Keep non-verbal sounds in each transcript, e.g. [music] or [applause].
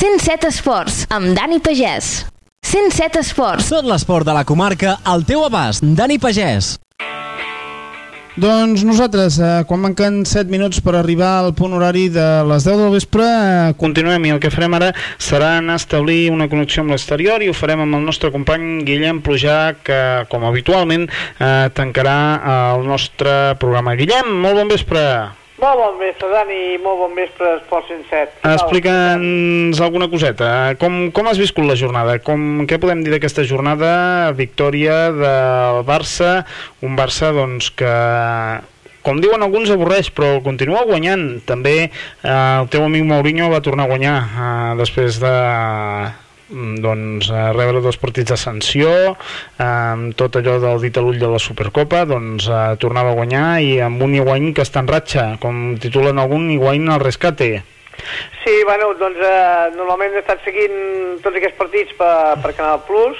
107 Esports, amb Dani Pagès. 107 Esports. Tot l'esport de la comarca al teu abast. Dani Pagès. Doncs nosaltres, eh, quan manquen 7 minuts per arribar al punt horari de les 10 del vespre, eh, continuem i el que farem ara serà anar a establir una connexió amb l'exterior i ho farem amb el nostre company Guillem Plujà, que com habitualment eh, tancarà el nostre programa. Guillem, molt bon vespre. Molt bon vespre, Dani, molt bon vespre, Esport 107. Explica'ns alguna coseta. Com, com has viscut la jornada? Com, què podem dir d'aquesta jornada? Victòria del Barça, un Barça doncs, que com diuen alguns avorreix, però continua guanyant. També eh, el teu amic Mourinho va tornar a guanyar eh, després de doncs, a rebre dos partits de sanció amb tot allò del dit a l'ull de la Supercopa doncs eh, tornava a guanyar i amb un Higuaín que està en ratxa com titulen algun Higuaín al rescate. Sí, bueno, doncs eh, normalment he estat seguint tots aquests partits per, per Canal Plus,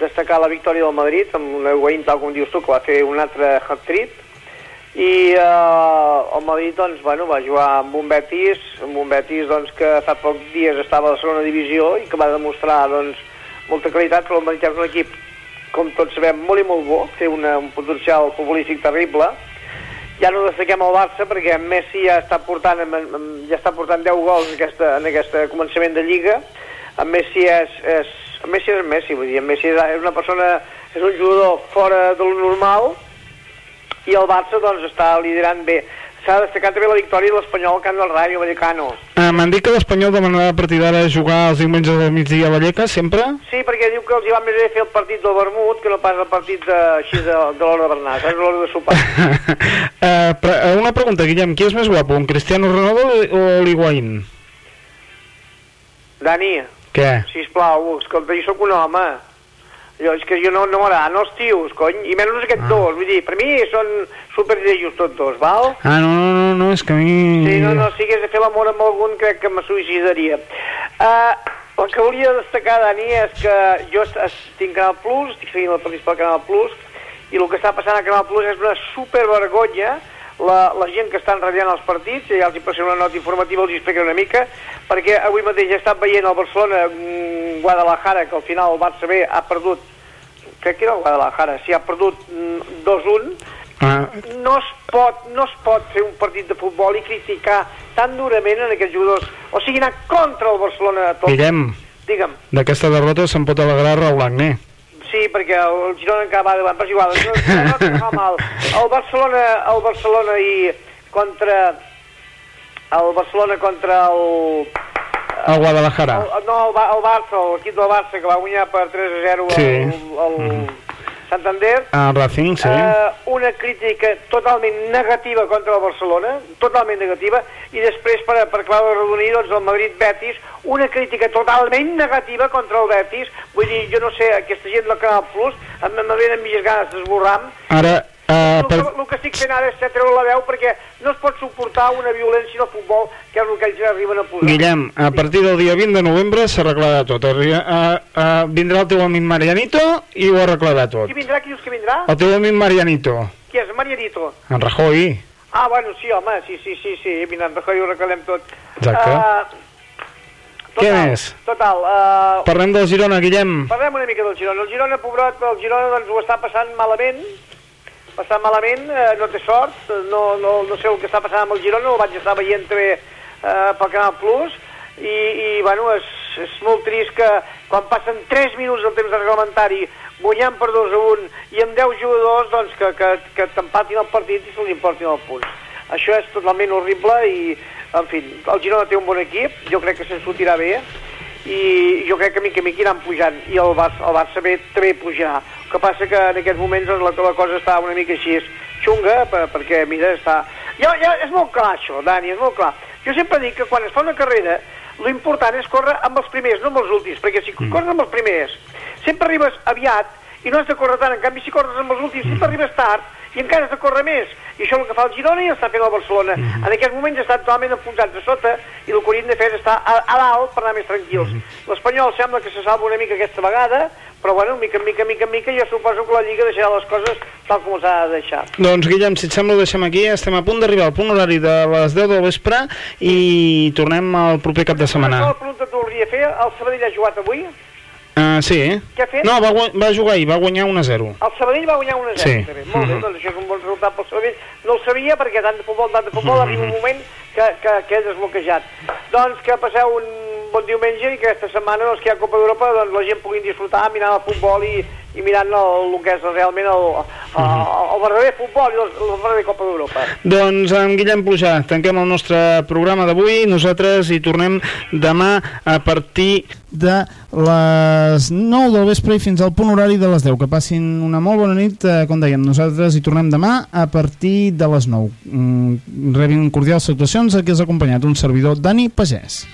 destacar la victòria del Madrid amb un Higuaín, tal com dius tu, que va fer un altre hat-trick, i eh, el Madrid doncs, bueno, va jugar amb un Betis, amb un Betis doncs, que fa pocs dies estava a la segona divisió i que va demostrar doncs, molta qualitat, però el Madrid és un equip, com tots sabem, molt i molt bo, té una, un potencial futbolístic terrible, ja no destaquem el Barça perquè Messi ja està portant, ja està portant 10 gols en aquesta, en aquest començament de Lliga. En Messi és, és, en Messi és Messi, vull dir, en Messi és una persona, és un jugador fora de lo normal i el Barça doncs està liderant bé. S'ha destacat també la victòria de l'Espanyol al camp del Rayo Vallecano. eh, M'han dit que l'Espanyol demanarà a partir d'ara jugar els diumenges del migdia a Vallecas, sempre? Sí, perquè diu que els hi va més bé fer el partit del Vermut que no pas el partit de, així de, de l'hora de berenar, saps? L'hora de sopar. [laughs] eh, pre eh, una pregunta, Guillem, qui és més guapo, un Cristiano Ronaldo o l'Higuaín? Dani, Què? sisplau, escolta, jo sóc un home. Allò, és que jo no, no m'agraden els tios, cony, i menys aquests Ah. dos. Vull dir, per mi són superllejos tots dos, val? Ah, no, no, no, no, és que a mi... Sí, no, no, si hagués de fer l'amor amb algun crec que me suïcidaria. Uh, el que volia destacar, Dani, és que jo tinc Canal Plus, estic seguint el partit pel Canal Plus, i el que està passant a Canal Plus és una supervergonya la, la gent que està enradiant els partits, ja els hi passaré una nota informativa, els hi explicaré una mica, perquè avui mateix he estat veient el Barcelona mm, Guadalajara, que al final el Barça B ha perdut, crec que era el Guadalajara, sí, ha perdut mm, 2-1, Ah, no es pot, no es pot fer un partit de futbol i criticar tan durament en aquests jugadors. O sigui, anar contra el Barcelona tot. Guillem, Digue'm. d'aquesta derrota se'n pot alegrar Raúl Agné. Sí, perquè el Girona encara va davant, però és igual, no, no, no fa mal. El Barcelona, el Barcelona i contra el Barcelona contra el, El Guadalajara. el no, el, el Barça, l'equip del Barça que va guanyar per 3 a 0 Sí. el, el Santander, El Racing, sí. Eh, una crítica totalment negativa contra el Barcelona, totalment negativa, i després, per, per acabar de redonir, doncs, el Madrid-Betis, una crítica totalment negativa contra el Betis. Vull dir, jo no sé, aquesta gent del Canal Plus, em, em venen mitges ganes d'esborrar-me. Ara, eh, El, per... que, el que estic fent ara és treure la veu perquè no es pot suportar una violència del futbol, que és el que ells arriben a posar. Guillem, a partir del dia 20 de novembre s'arreglarà tot. Eh, eh, vindrà el teu amic Marianito i ho arreglarà tot. Qui vindrà? Qui dius que vindrà? El teu amic Marianito, Qui és? Marianito. en Rajoy. Ah, bueno, sí, home, sí, sí, sí, sí, vine, en Rajoy ho recalem tot. Exacte. Uh, Què més? Total, uh, Parlem del Girona, Guillem. parlem una mica del Girona. El Girona, pobret, el Girona doncs, ho està passant malament, passant malament, eh, no té sort, no, no, no sé el que està passant amb el Girona, ho vaig estar veient també eh, pel Canal Plus, i, i bueno, és, és molt trist que quan passen 3 minuts del temps reglamentari guanyant per 2 a 1 i amb 10 jugadors doncs, que, que, que t'empatin el partit i se li importin els punts. Això és totalment horrible i, en fi, el Girona té un bon equip, jo crec que se'n sortirà bé, i jo crec que mica a mica iran pujant i el Barça, el Barça bé, també pujarà el que passa que en aquests moments doncs, la, la cosa està una mica així xunga per, perquè mira està ja, ja, és molt clar això Dani, és molt clar. Jo sempre dic que quan es fa una carrera lo important és córrer amb els primers, no amb els últims perquè si mm. corres amb els primers sempre arribes aviat i no has de córrer tant. En canvi si corres amb els últims sempre arribes tard i encara has de córrer més. I això és el que fa el Girona i està fent el Barcelona. En aquests moments estan totalment enfonsats a sota i el que haurien de fer és estar a, a dalt per anar més tranquils. l'Espanyol sembla que se salva una mica aquesta vegada però bueno, mica en mica, mica en mica, jo suposo que la Lliga deixarà les coses tal com s'ha de deixar. Doncs Guillem, si et sembla ho deixem aquí, estem a punt d'arribar al punt horari de les 10 del vespre i tornem el proper cap de Una setmana. sola pregunta t'ho volia fer, el Sabadell ha jugat avui? Uh, sí? Què ha fet? No, va, va jugar ahir, va guanyar 1 a 0. El Sabadell va guanyar 1 a 0. Sí. també. Molt bé, Mhm. doncs això és un bon resultat pel Sabadell. No el sabia perquè tant de futbol, tant de futbol, Mhm. arriba un moment que, que, que he desbloquejat. Doncs que passeu un bon diumenge i que aquesta setmana doncs, que hi ha Copa d'Europa doncs, la gent pugui disfrutar mirant el futbol i, i mirant el, el que és realment el, el, el, el verdader futbol i el, el verdader Copa d'Europa. Doncs amb Guillem Plujà tanquem el nostre programa d'avui. Nosaltres hi tornem demà a partir de les 9 del vespre i fins al punt horari de les 10. Que passin una molt bona nit. Eh, com dèiem, nosaltres hi tornem demà a partir de les 9. Mm, rebin cordials salutacions a qui ha acompanyat un servidor, Dani Pagès.